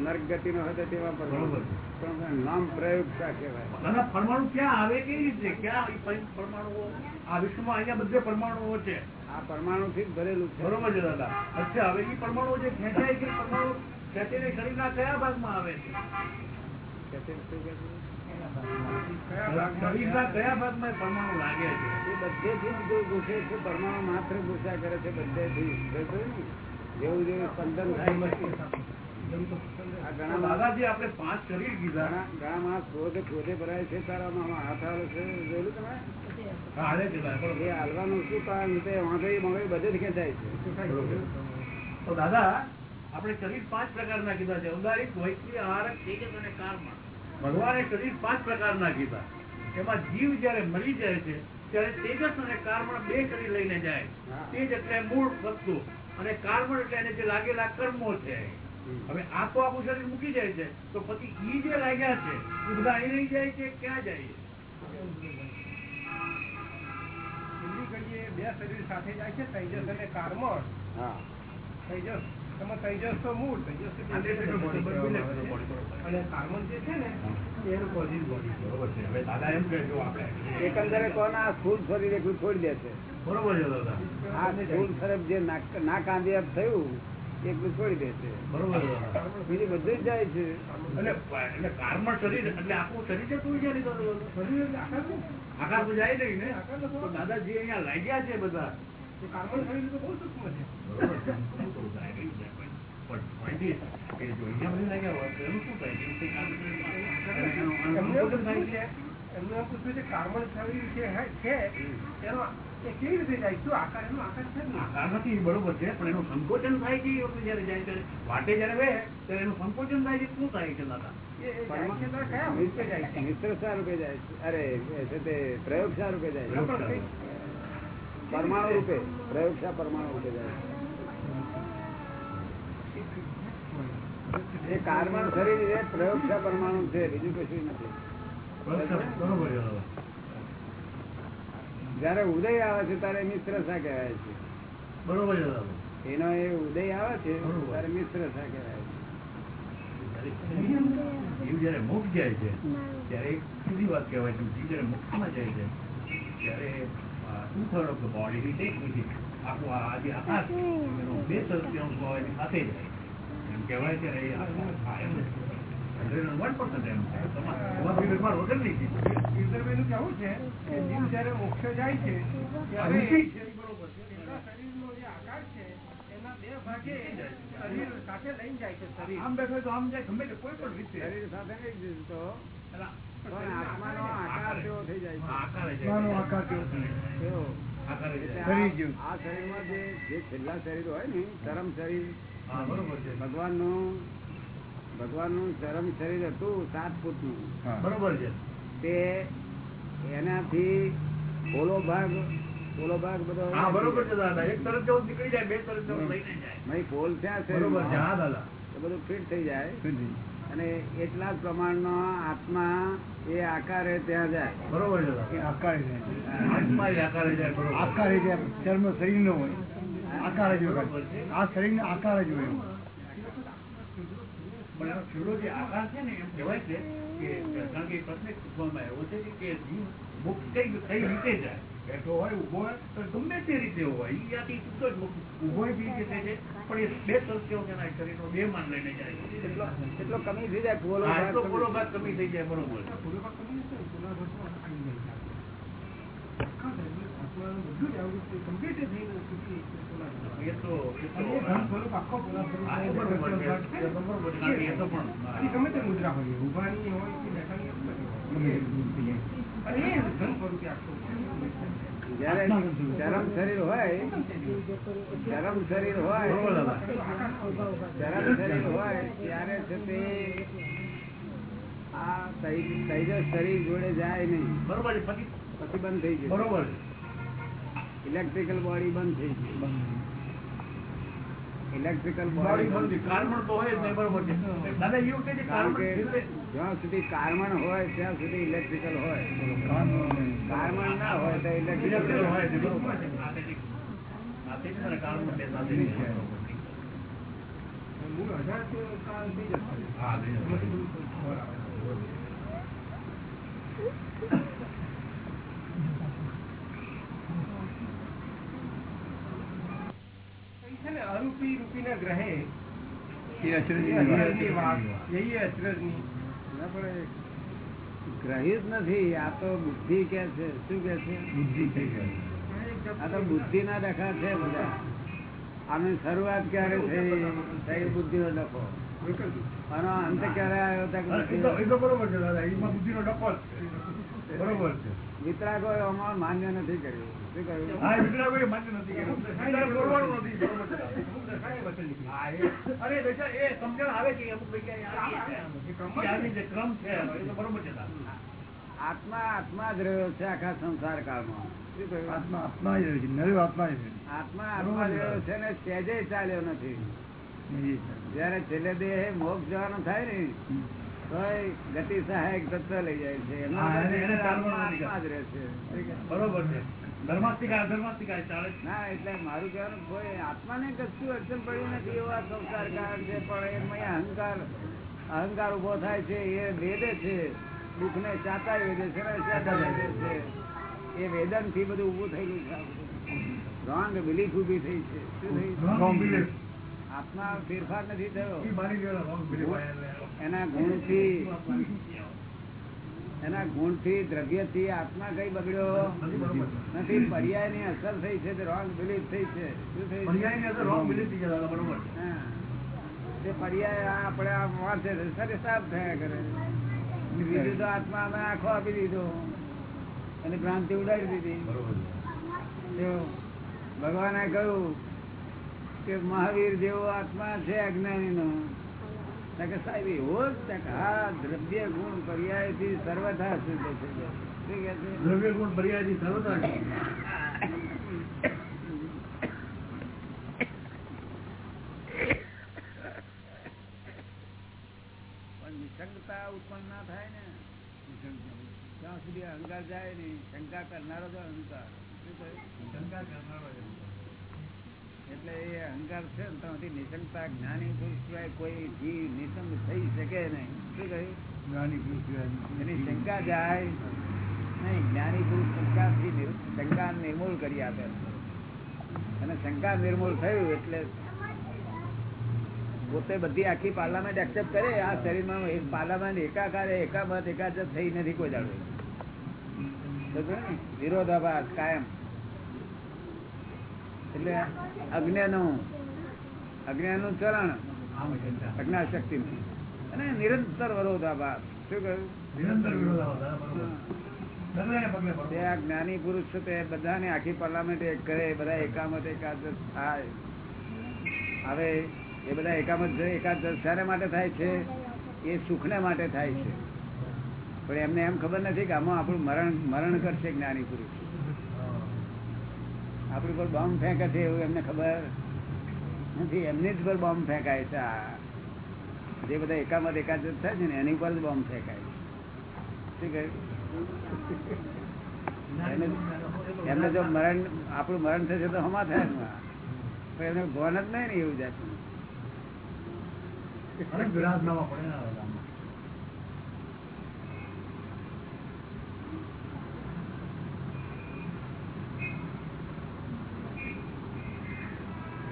નર્ક ગતિનો હોય તો તેવા પરમાણુ. પણ નામ પ્રયોગશા કહેવાય. દાદા પરમાણુ ક્યાં આવે કેવી રીતે? ક્યાં પરમાણુ પરમાણુઓ? આ વિશ્વમાં અહીંયા બધે પરમાણુઓ છે. આ પરમાણુ થી ભરેલું છે. બરોબર છે દાદા. અચ્છા હવે એ પરમાણુઓ જે ખેંચાય છે પરમાણુ ખેંચીને શરીરના કયા ભાગમાં આવે છે? કે પરમાણુ લાગે છે? બધેથી જ જો ઘૂસે છે પરમાણુ માત્ર ગુસ્સા કરે છે બધેથી. જેવું જેવું સ્પંદન થાય ઘણા દાદાજી આપણે પાંચ શરીર કીધા. ઘણા માણસ ક્રોધે ક્રોધે ભરાય છે તારા આમાં હાથ આવે છે જોયું તમે? એ હાલવાનું શું કારણ? તે વાંધો વાંધો બધે જ ખેંચાય છે. તો દાદા આપણે શરીર પાંચ પ્રકારના કીધા છે. ઉદારિક વૈશ્વી આહારક તેજસ અને કારમા. ભગવાને શરીર પાંચ પ્રકારના કીધા. એમાં જીવ જયારે મરી જાય છે ત્યારે તેજસ અને કારમણ બે કરી લઈને જાય. તેજ એટલે મૂળ વસ્તુ. અને કારમણ એટલે એને જે લાગેલા કર્મો છે. હવે આ તો શરીર મૂકી જાય છે તો પછી ઈ જે લાગ્યા છે એ બધા અહીં રહી જાય છે ક્યાં જાય છે? બે શરીર સાથે જાય છે તેજસ અને કારમળ હા. તેજસ એમાં તેજસ તો મૂળ થઈ છે. અને કારમળ જે છે ને એનું પોઝિટિવ બોડી છે. બરોબર છે. હવે દાદા એમ કહે છે આપણે એકંદરે કોને આ સ્થૂળ શરીર એકલું છોડી દે છે. બરોબર છે દાદા. આ સ્થૂળ શરીર જે ના કાંદિયાત થયું એકલું છોડી દે છે. બરોબર બીજું બધું જ જાય છે. એટલે એટલે કારમાં શરીર એટલે આખું શરીર હોય છે ને શરીર એટલે આકાર આકાર તો જાય નહીં ને. તો દાદાજી અહીંયા લાગ્યા છે બધા. એ કારમળ શરીર તો બહુ સૂક્ષ્મ છે. બરોબર છે. પણ કે એનું કે સંકોચન થાય છે જયારે જાય ત્યારે. વાટે જયારે વે ત્યારે એનું સંકોચન થાય છે શું થાય છે દાદા? એ એ જાય છે ત્યારે કયા વૃત્તે જાય છે. મિશ્રશા રૂપે જાય છે. અરે તે પ્રયોગશા રૂપે જાય પરમાણુ રૂપે પ્રયોગશા પરમાણુ રૂપે જાય છે. એ શરીર એ પ્રયોગશા પરમાણુ છે, બીજું કશું નથી. જયારે ઉદય આવે છે, ત્યારે મિશ્રશા કહેવાય છે? એનો એ ઉદય આવે છે, ત્યારે મિશ્રશા કહેવાય જાય છે, ત્યારે એક વાત કહેવાય છે, જીવ જયારે મુક્તમાં જાય છે, ત્યારે ટુ થર્ડ ઓફ આખું આજે આકાશ બે એની સાથે જાય કહેવાય છે ને છે. કે જીવ જ્યારે મોક્ષે જાય છે ત્યારે શરીરનો જે આકાર છે એના બે ભાગે શરીર સાથે લઈને જાય છે શરીર. આમ બેઠો તો આમ જાય ગમે તે કોઈ પણ રીતે. શરીર સાથે નહીં જીવતો એલા, આત્માનો આકાર કેવો થઈ જાય આત્માનો આકાર કેવો થઈ જાય. આ- શરીરમાં જે જે છેલ્લા શરીર હોય ને ચરમ શરીર હા, નું ભગવાન ભગવાનનું ભગવાનનું ચરમ શરીર હતું સાત ફૂટનું બરોબર છે. તે એનાથી ઓલો ભાગ પોલો ભાગ બધો હા બરોબર છે દાદા. એક તરફ જવું નીકળી જાય બે તરફ જવું લઈને જાય. પોલ ત્યાં છે. બરોબર છે હા દાદા. એ બધું ફિટ થઈ જાય. અને એટલા જ પ્રમાણનો આત્મા એ આકારે ત્યાં જાય. બરોબર છે આકારે જાય. આત્મા આકારે જાય આકારે જાય. ચર્મ શરીર નો હોય. આકાર જ હોય. બરોબર આ શરીર ને આકાર જ હોય છે ને એમ કહેવાય છે કે કારણ કે પ્રશ્ન પૂછવામાં આવ્યો છે કે જીવ મુક્ત કઈ કઈ રીતે જાય. બેઠો હોય ઊભો હોય તો ગમે તે રીતે હોય. આથી છૂટો જ ઊભો રીતે છે પણ એ બે તરફ કે ના શરીરનો બે માન લઈને જાય. એટલો એટલો કમી થઈ જાય એટલો કમી થઈ ભાગ કમી થઈ જાય બરોબર એ તો હા, એ બરોબર છે. એ બરોબર છે. કારણ કે એ તો પણ ગમે ચરમ શરીર હોય ચરમ શરીર હોય ચરમ શરીર હોય ત્યારે છે તે આ શરીર જોડે જાય નહીં બરોબર છે. પછી પછી બંધ થઈ જાય બરોબર. ઇલેક્ટ્રિકલ બોડી બંધ થઈ ગઈ ઇલેક્ટ્રિકલ બોડી બોડી બંધ છે. કાર્બન તો હોય જ નહીં, બરોબર છે. દાદા એ વખતે જે કારણ કાર્બન કે એટલે- જ્યાં સુધી કાર્બન હોય ત્યાં સુધી ઇલેક્ટ્રિકલ હોય। કાર્બન ના હોય તો ઇલેક્ટ્રિકલ ઇલેક્ટ્રિકલ હોય। છે, હોય. બરોબર છે. આ તે ઠીક. આ તે છે ને કાર્બન બે સાથે છે. મૂળ હજાર તો કાળ થઈ જશે હા, બે સાથે. છે ને અરૂપી રૂપીના ગ્રહે એ અચરજની એ વાત. અચરજની વાત એ અચરજની ના ગ્રહે ગ્રહિત નથી આ તો બુદ્ધિ કે છે. શું કે છે? બુદ્ધિ આ તો બુદ્ધિ ના ડખા છે બધા. આની શરૂઆત ક્યારે થઈ? થઈ બુદ્ધિ નો ડખો. આનો અંત ક્યારે આવ્યો તક હા, એ તો- એ તો બરોબર છે દાદા. એમાં બુદ્ધિનો ડખો જ બરોબર છે. વિતરાગો અમારું માન્ય નથી કર્યું. શું. આત્મા આત્મા જ રહ્યો છે આખા સંસાર કાળમાં. શું આત્મા આત્મા જ રહે છે. નરો આત્મા આત્મા આત્મા જ રહ્યો છે ને સહેજે ચાલ્યો નથી. જયારે છેલ્લે દેહ મોક્ષ જવાનો થાય ને ગતિ સહાયક તત્વ લઈ જાય છે. એનો હા, એને- એને આત્મા ચાલવાનું નથી. આત્મા જ રહે છે. ઠીક છે? બરોબર છે? ધર્માસ્તિકા અધર્માસ્તિકા એ ચાલે જ. ના એટલે મારું કહેવાનું કોઈ આત્માને કશું અડચણ પડ્યું નથી. એવો આ સંસાર કારણ છે પણ એમાં અહંકાર અહંકાર ઊભો થાય છે. એ વેદે છે. દુઃખ ને ચાતા વેદે છે ને ચાતા વેદે છે. એ વેદનથી બધું ઉભું થયેલું છે. રોંગ બિલીફ ઊભી થઈ છે. શું થઈ. આત્મા ફેરફાર નથી થયો. એના ગુણ એટલે. એના ગુણથી દ્રવ્યથી આત્મા કઈ બગડ્યો? નથી પર્યાયની અસર થઈ છે તે રોંગ બિલીફ થઈ છે. તે પર્યાય આપણે આ વાંચે સરે સાફ થયા કરે. બીજું તો આત્મા અમે આખો આપી દીધો. અને ભ્રાંતિ ઉડાડી દીધી. ભગવાને કહ્યું કે મહાવીર જેવો આત્મા છે અજ્ઞાની નો સાહેબ એવો જ હા દ્રવ્ય ગુણ પર્યાયથી સર્વથા શુદ્ધ છે. દ્રવ્ય ગુણ સર્વથા ઉત્પન્ન ના થાય ને. ત્યાં સુધી અહંકાર જાય નહીં શંકા કરનારો તો અહંકાર. શંકા કરનારો. એટલે એ અહંકાર છે ને ત્યાંથી નિશંકતા જ્ઞાની પુરુષ સિવાય કોઈ જીવ નિશંક થઈ શકે નહીં. શું કહ્યું? જ્ઞાની પુરુષ સિવાય એની શંકા જાય. નહીં જ્ઞાની પુરુષ શંકાથી શંકા નિર્મૂળ કરી આપે અને શંકા નિર્મૂળ થયું એટલે પોતે બધી આખી પાર્લામેન્ટ એક્સેપ્ટ કરે. આ શરીરમાં એક પાર્લામેન્ટ એકાકાર એકામત એકાદ થઈ નથી કોઈ જાણવું? વિરોધાભાસ કાયમ. એટલે અજ્ઞાનું અજ્ઞાનનું ચરણ. અજ્ઞાન શક્તિ અને નિરંતર વિરોધાભાસ. શું કહ્યું? નિરંતર વિરોધાભાસ, આ જ્ઞાની પુરુષ છે તે બધાને આખી પાર્લામેન્ટ એક કરે બધા એકામત એકાદ થાય. હવે એ બધા એકામત એકાદ શાને માટે થાય છે એ સુખને માટે થાય છે. પણ એમને એમ ખબર નથી કે આમાં આપણું મરણ મરણ કરશે જ્ઞાની પુરુષ. આપણી પર બોમ્બ ફેંકે છે એવું એમને ખબર નથી. એમની જ પર બોમ્બ ફેંકાય છે જે બધા એકામાં એકાદ થાય છે ને, એની પર જ બોમ્બ ફેંકાય શું કહ્યું એમને જો મરણ, આપણું મરણ થશે તો હમા થાય પણ એમને ભણ જ નહીં ને એવું જાતનું અનેક વિરાધનામાં પડે ને આ ગામમાં.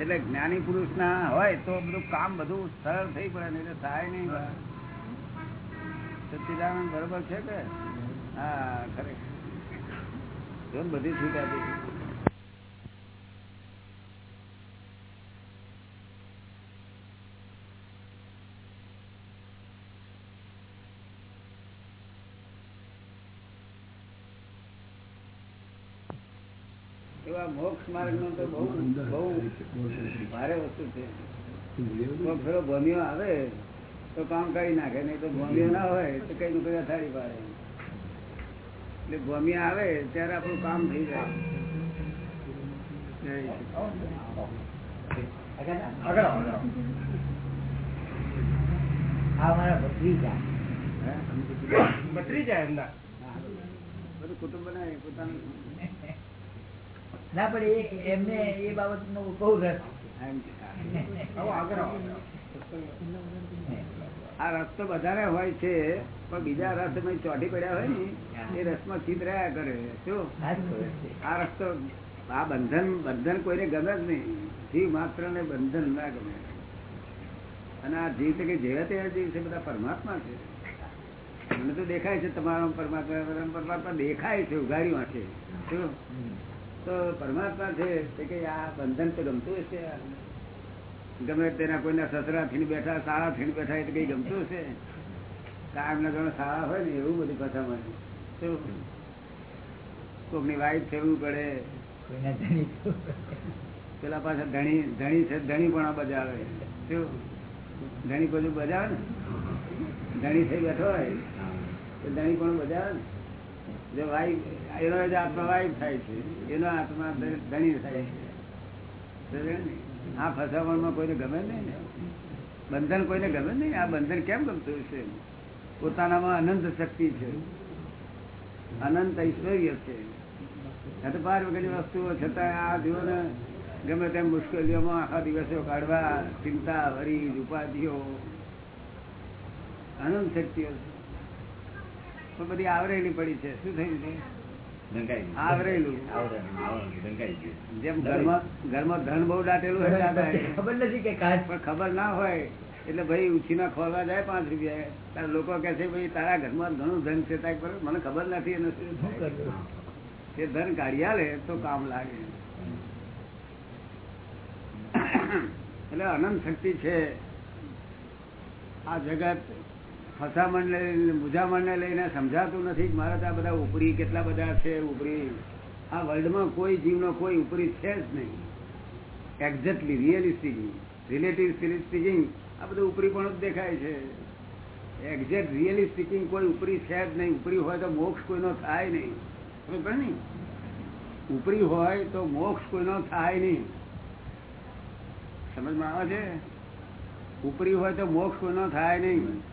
એટલે જ્ઞાની પુરુષ ના હોય તો બધું કામ બધું સરળ થઈ પડે ને એટલે થાય નહીં સચિદાનંદ બરોબર છે કે? હા, ખરેખર. બધી છૂટ એવા મોક્ષ માર્ગ નો તો બહુ બહુ ભારે વસ્તુ છે. કોઈ ફેરો ભમ્યો આવે તો કામ કરી નાખે નહીં તો ભમ્યો ના હોય તો કઈ નું કઈ અથાડી પાડે. એટલે ભમ્યા આવે ત્યારે આપણું કામ થઈ જાય. આ મારા ભત્રીજા? એમના. બધું કુટુંબ બનાવે પોતાનું. ના પણ એમને એ બાબતનો બહુ રસ આ રસ તો બધાને હોય છે પણ બીજા રસ અમે ચોટી પડ્યા હોય ને એ રસમાં ચિત રહ્યા કરે શું? આ રસ તો આ બંધન બંધન કોઈને ગમે જ નહીં. જીવ માત્ર ને બંધન ના ગમે. અને આ જીવ છે કે જેવા તેવા જીવ છે બધા પરમાત્મા છે. મને તો દેખાય છે તમારા પરમાત્મા પરમાત્મા દેખાય છે ઉઘાડી વાંચે શું. તો પરમાત્મા છે કે આ બંધન તો ગમતું હશે. ગમે તેના કોઈના સસરા થઈને બેઠા સારા થઈને બેઠા એ તો કઈ ગમતું હશે. કાયમ ના જણા સારા હોય ને એવું બધું કથા શું કોકની વાઈફ થવું પડે. પેલા પાછા ધણી ધણી છે ધણી પણ બજાવે. ધણી બધું બજાવે ને? ધણી થઈ બેઠો હોય તો ધણી પણ બજાવે ને? જો વાઈફ એનો જ આત્મા વાઈફ થાય છે. એનો આત્મા ધણી થાય છે. આ ફસાવણમાં કોઈને ગમે નહીં ને. બંધન કોઈને ગમે નહીં. આ બંધન કેમ ગમતું છે પોતાનામાં અનંત શક્તિ છે. અનંત ઐશ્વર્ય છે. હતપાર વગેરે વસ્તુઓ છતાં આ જીવોને ગમે તેમ મુશ્કેલીઓમાં આખા દિવસો કાઢવા, ચિંતા વરી ઉપાધિઓ, અનંત શક્તિઓ છે. પણ બધી આવરેલી પડી છે. શું થયું છે? આવરેલું. જેમ ઘરમાં ઘરમાં ધન બહુ દાટેલું ખબર નથી કે કાચ પણ ખબર ના હોય એટલે ભાઈ ઉછીના ખોલવા જાય પાંચ રૂપિયા તારા લોકો કહે છે ભાઈ તારા ઘરમાં ઘણું ધન છે. મને ખબર નથી એનું શું? તે ધન કાઢી આલે તો કામ લાગે. એટલે અનંત શક્તિ છે. આ જગત ફસામણ લઈને મૂંઝામણને લઈને સમજાતું નથી મારે તો આ બધા ઉપરી કેટલા બધા છે, ઉપરી. આ વર્લ્ડમાં કોઈ જીવનો કોઈ ઉપરી છે જ નહીં. Exactly really speaking relative speaking આ બધું ઉપરી પણ જ દેખાય છે. એક્ઝેક્ટ રિયલી સ્પીકિંગ કોઈ ઉપરી છે જ નહીં. ઉપરી હોય તો મોક્ષ કોઈનો થાય નહીં. ખબર ને? ઉપરી હોય તો મોક્ષ કોઈનો થાય નહીં. સમજમાં આવે છે? ઉપરી હોય તો મોક્ષ કોઈનો થાય નહીં.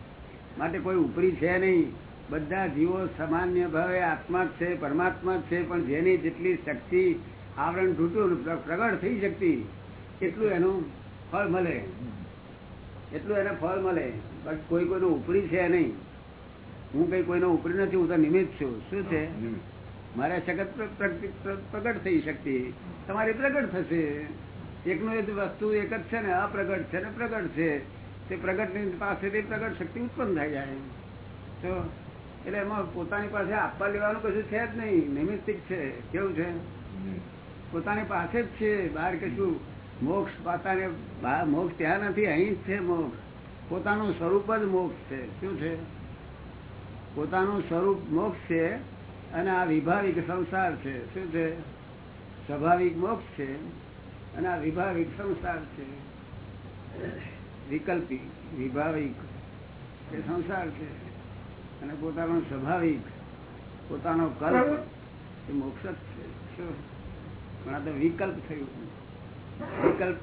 માટે કોઈ ઉપરી છે નહીં. બધા જીવો સામાન્ય ભાવે આત્મા જ છે પરમાત્મા જ છે પણ જેની જેટલી શક્તિ આવરણ તૂટ્યું પ્રગટ થઈ શકતી એટલું એનું ફળ મળે. એટલું એને ફળ મળે. બસ કોઈ કોઈનો ઉપરી છે નહીં. હું કઈ કોઈનો ઉપરી નથી હું તો નિમિત્ત છું. શું છે? મારે સગત પ્ર- પ્ર- પ્ર- પ્રગટ થઈ શકતી. તમારી પ્રગટ થશે. એકનું એ વસ્તુ એક જ છે ને અપ્રગટ છે ને પ્રગટ છે. તે પ્રગટની પાસેથી પ્રગટ શક્તિ ઉત્પન્ન થઈ જાય. તો એટલે એમાં પોતાની પાસે આપવા લેવાનું કશું છે જ નહીં. નિમિત્તિક છે. કેવું છે? પોતાની પાસે જ છે. બહાર કશું મોક્ષ પાતાને મોક્ષ ત્યાં નથી અહીં જ છે મોક્ષ. પોતાનું સ્વરૂપ જ મોક્ષ છે. શું છે? પોતાનું સ્વરૂપ મોક્ષ છે અને આ વિભાવિક સંસાર છે. શું છે? સ્વાભાવિક મોક્ષ છે અને આ વિભાવિક સંસાર છે. વિકલ્પી, વિભાવિક. એ સંસાર છે. અને પોતાનો સ્વાભાવિક, પોતાનો કલ્પ, એ મોક્ષ જ છે. પણ આ તો વિકલ્પ થયું. વિકલ્પ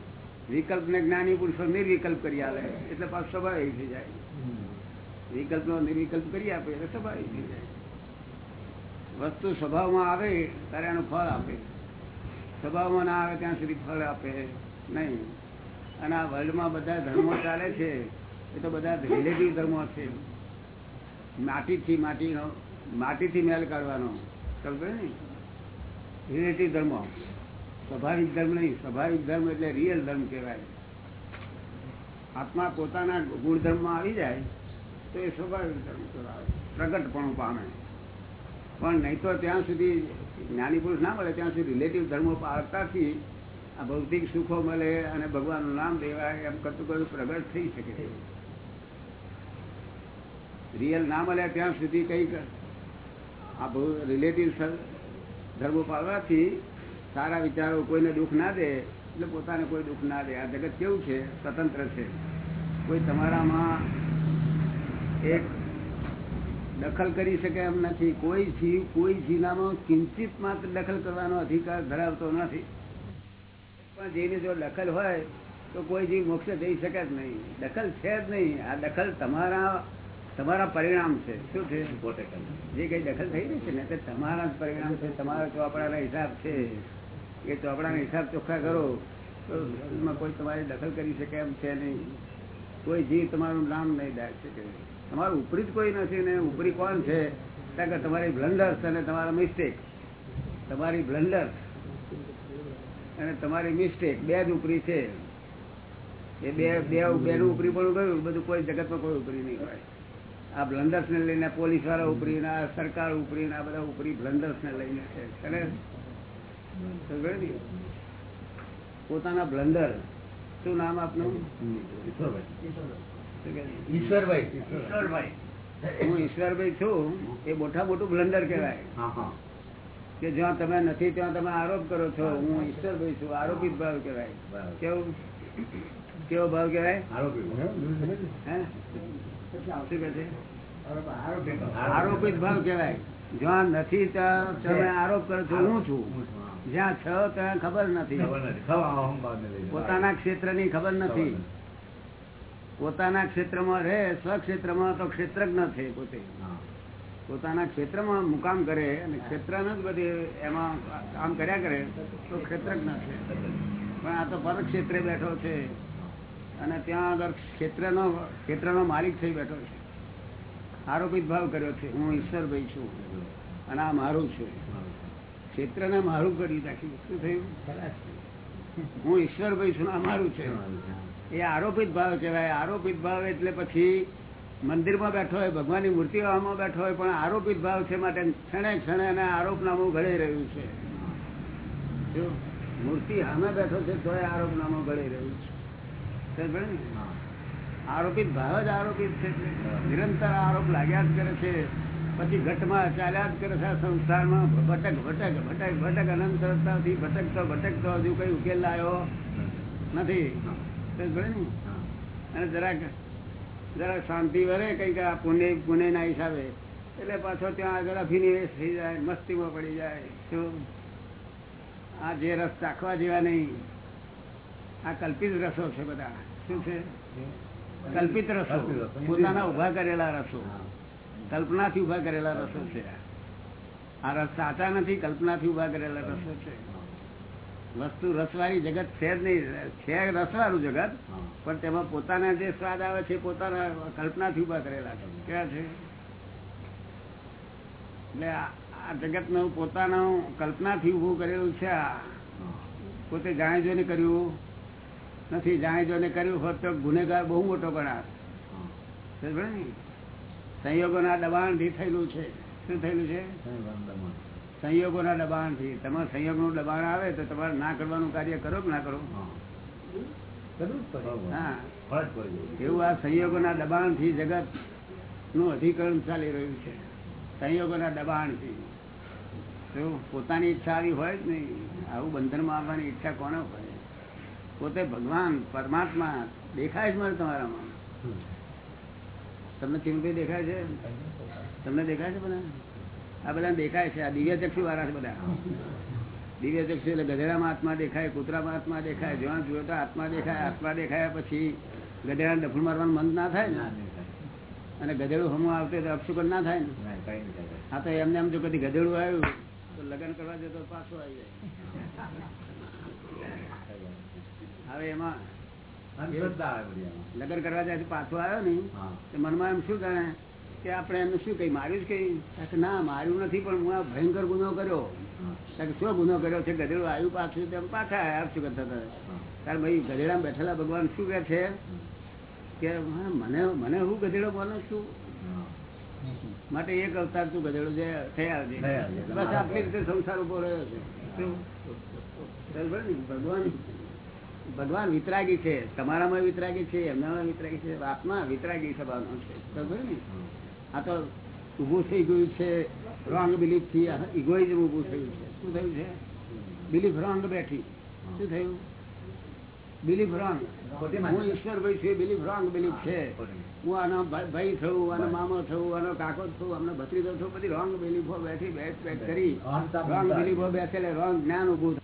વિકલ્પ ને જ્ઞાની પુરુષો નિર્વિકલ્પ કરી આવે એટલે પાછું સ્વાભાવિક થઈ જાય. વિકલ્પ નો નિર્વિકલ્પ કરી આપે, એટલે સ્વાભાવિક થઈ જાય. વસ્તુ સ્વભાવમાં આવે, ત્યારે એનું ફળ આપે. સ્વભાવમાં ના આવે, ત્યાં સુધી ફળ આપે નહીં. અને આ વર્લ્ડમાં બધા ધર્મો ચાલે છે, એ તો બધા રિલેટિવ ધર્મો છે. માટીથી માટીનો માટીથી મેલ કાઢવાનો. સમજો ને? રિલેટિવ ધર્મો. સ્વાભાવિક ધર્મ નહીં, સ્વાભાવિક ધર્મ એટલે રિયલ ધર્મ કહેવાય. આત્મા પોતાના ગુણધર્મમાં આવી જાય, તો એ સ્વાભાવિક ધર્મ કહેવાય. પ્રગટપણું પામે. પણ નહીં તો ત્યાં સુધી જ્ઞાની પુરુષ ના મળે, ત્યાં સુધી રિલેટિવ ધર્મો પાળતાથી આ ભૌતિક સુખો મળે અને ભગવાનનું નામ દેવાય એમ કરતું કરતું પ્રગટ થઈ શકે રિયલ ના મળે ત્યાં સુધી કંઈક આ રિલેટિવ ધર્મો પાળવાથી સારા વિચારો કોઈને દુઃખ ના દે, એટલે પોતાને કોઈ દુઃખ ના દે. આ જગત કેવું છે? સ્વતંત્ર છે. કોઈ તમારામાં એક દખલ કરી શકે એમ નથી. કોઈ જીવ, કોઈ જીનામાં કિંચિત માત્ર દખલ કરવાનો અધિકાર ધરાવતો નથી. પણ જેની જો દખલ હોય તો કોઈ જીવ મોક્ષ જઈ શકે જ નહીં. દખલ છે જ નહીં. આ દખલ તમારા તમારા પરિણામ છે. શું છે જે કઈ દખલ થઈ રહી છે ને તે તમારા જ પરિણામ છે. તમારા ચોપડાના હિસાબ છે. એ ચોપડાના હિસાબ ચોખ્ખા કરો. તો એમાં કોઈ તમારી દખલ કરી શકે એમ છે નહીં. કોઈ જીવ તમારું નામ નહીં દાખ શકે. તમારું ઉપરી જ કોઈ નથી ને ઉપરી કોણ છે? કારણ કે તમારી બ્લન્ડર્સ અને તમારા મિસ્ટેક. તમારી બ્લન્ડર અને તમારી મિસ્ટેક બે જ ઉપરી છે. એ બે બે બેનું ઉપરી પણ ગયું બધું કોઈ જગતમાં કોઈ ઉપરી નહીં હોય. આ બ્લન્ડર્સ ને લઈને પોલીસવાળા ઉપરી ના સરકાર ઉપરી ના બધા ઉપરી બ્લન્ડર્સ ને લઈને છે. પોતાના બ્લન્ડર શું નામ આપનું? ઈશ્વરભાઈ. ઈશ્વરભાઈ. ઈશ્વરભાઈ હું ઈશ્વરભાઈ છું. એ મોટા મોટું બ્લન્ડર કહેવાય. હા હા. કે જ્યાં તમે નથી ત્યાં તમે આરોપ કરો છો. હું. ઈશ્વરભાઈ છું. આરોપિત ભાવ કહેવાય. કેવું કેવો ભાવ કહેવાય? આરોપિત ભાવ. કહેવાય. જ્યાં નથી ત્યાં તમે આરોપ કરો છો. હું છું. જ્યાં છો ત્યાં ખબર નથી. પોતાના ક્ષેત્ર ખબર નથી. પોતાના ક્ષેત્રમાં રહે સ્વક્ષેત્રમાં તો જ નથી પોતે. પોતાના ક્ષેત્રમાં મુકામ કરે અને ક્ષેત્રને જ બધી એમાં કામ કર્યા કરે, તો ક્ષેત્રજ્ઞ છે. પણ આ તો પર ક્ષેત્રે બેઠો છે અને ત્યાં આગળ ક્ષેત્રનો ક્ષેત્રનો માલિક થઈ બેઠો છે. આરોપિત ભાવ કર્યો છે, હું ઈશ્વરભાઈ છું અને આ મારું છે. ક્ષેત્રને મારું કરી નાખ્યું. શું થયું? હું ઈશ્વરભાઈ છું આ મારું છે. એ આરોપિત ભાવ કહેવાય. આરોપિત ભાવ એટલે પછી મંદિરમાં બેઠો હોય ભગવાનની મૂર્તિઓમાં બેઠો હોય પણ આરોપિત ભાવ છે માટે ક્ષણે ક્ષણે એને આરોપનામું ઘડી રહ્યું છે. જો મૂર્તિ સામે બેઠો છે તો આરોપનામું ઘડી રહ્યું છે. આરોપિત ભાવ જ આરોપિત છે. નિરંતર આરોપ લાગ્યા જ કરે છે. પછી ઘટમાં ચાલ્યા જ કરે છે આ સંસારમાં. ભટક ભટક ભટક ભટક અનંતરતાથી ભટકતો ભટકતો હજુ કઈ ઉકેલ લાવ્યો નથી. ને? અને જરાક જરા શાંતિ વરે કંઈક આ પુણે ના હિસાબે. એટલે પાછો ત્યાં આગળ અભિનિવેશ થઈ જાય મસ્તીમાં પડી જાય. શું આ જે રસ ચાખવા જેવા નહીં. આ કલ્પિત રસો છે બધા શું છે? કલ્પિત રસો. પોતાના ઊભા કરેલા રસો. કલ્પનાથી ઊભા કરેલા રસો છે. આ રસ સાચા નથી કલ્પનાથી ઊભા કરેલા રસો છે. વસ્તુ રસવાળી જગત છે જ નહીં. છે રસવાળું જગત પણ તેમાં પોતાના જે સ્વાદ આવે છે પોતાના કલ્પનાથી ઊભા કરેલા છે. ક્યાં છે? એટલે આ જગતનું પોતાનું કલ્પનાથી ઉભું કરેલું છે પોતે જાણે જોઈને કર્યું. નથી જાણે જોઈને કર્યું હોત તો ગુનેગાર બહુ મોટો ગણાશ? સંયોગોના દબાણથી થયેલું છે. શું થયેલું છે? સંયોગોના દબાણથી. તમારે સંયોગનું દબાણ આવે તો તમારે ના કરવાનું કાર્ય કરો કે ના કરો? એવું આ સંયોગોના દબાણથી જગતનું અધિકરણ ચાલી રહ્યું છે. સંયોગોના દબાણથી. પોતાની ઈચ્છા આવી હોય જ નહીં. આવું બંધનમાં આવવાની ઈચ્છા કોને હોય? પોતે ભગવાન પરમાત્મા દેખાય જ મને તમારામાં. તમને ચિંતિત દેખાય છે? તમને દેખાય છે બધા? આ બધા દેખાય છે. આ દિવ્ય ચક્ષુ વાળા છે બધા. દિવ્ય ચક્ષુ એટલે ગધેડામાં આત્મા દેખાય કૂતરામાં આત્મા દેખાય જ્યાં જુઓ તો આત્મા દેખાય આત્મા દેખાયા પછી ગધેડા ડફું મારવાનું મન ના થાય ને? અને ગધેડું હમું આવતે તો અપશુકન ના થાય ને? કઈ હા તો એમને એમ જો કદી ગધેડું આવ્યું તો લગ્ન કરવા જતો પાછો આવી જાય. હવે એમાં. લગ્ન કરવા જાય પાછો આવ્યો ને મનમાં એમ શું કરે કે આપણે એમને શું કઈ માર્યું જ કઈ ના માર્યું નથી પણ હું આ ભયંકર ગુનો કર્યો. હા. કારણ કે શું ગુનો કર્યો છે? ગધેડું આવ્યું પાછું? તેમ પાછા આવ્યા શું કરતા હતા. તાર ભાઈ ગધેડા બેઠેલા ભગવાન શું કે છે? કે મને મને હું ગધેડો બોલો છું? માટે એક અવતાર તું ગધેડો જે થયા છે. થયા બસ આપણી રીતે સંસાર ઊભો રહ્યો છે. બરાબર ને? ભગવાન ભગવાન વિતરાગી છે. તમારામાં વિતરાગી છે એમનામાં વિતરાગી છે. આત્મા વિતરાગી સભાનો છે. બરાબર ને આ તો ઊભું થઈ ગયું છે રોંગ બિલીફથી ઇગોઇઝમ ઉભું થયું છે. શું થયું છે? બિલીફ રોંગ બેઠી. શું થયું? બિલીફ રોંગ હું. ઈશ્વર ભાઈ છું બિલીફ રોંગ બિલીફ છે. હું આનો ભાઈ થયું આનો મામો થયું આનો કાકો થયું આમનો ભત્રીજો થયું બધી રોંગ બિલીફો બેઠી બેઠ બેઠ કરી. રોંગ. બિલીફો બેસેલે રોંગ જ્ઞાન ઉભું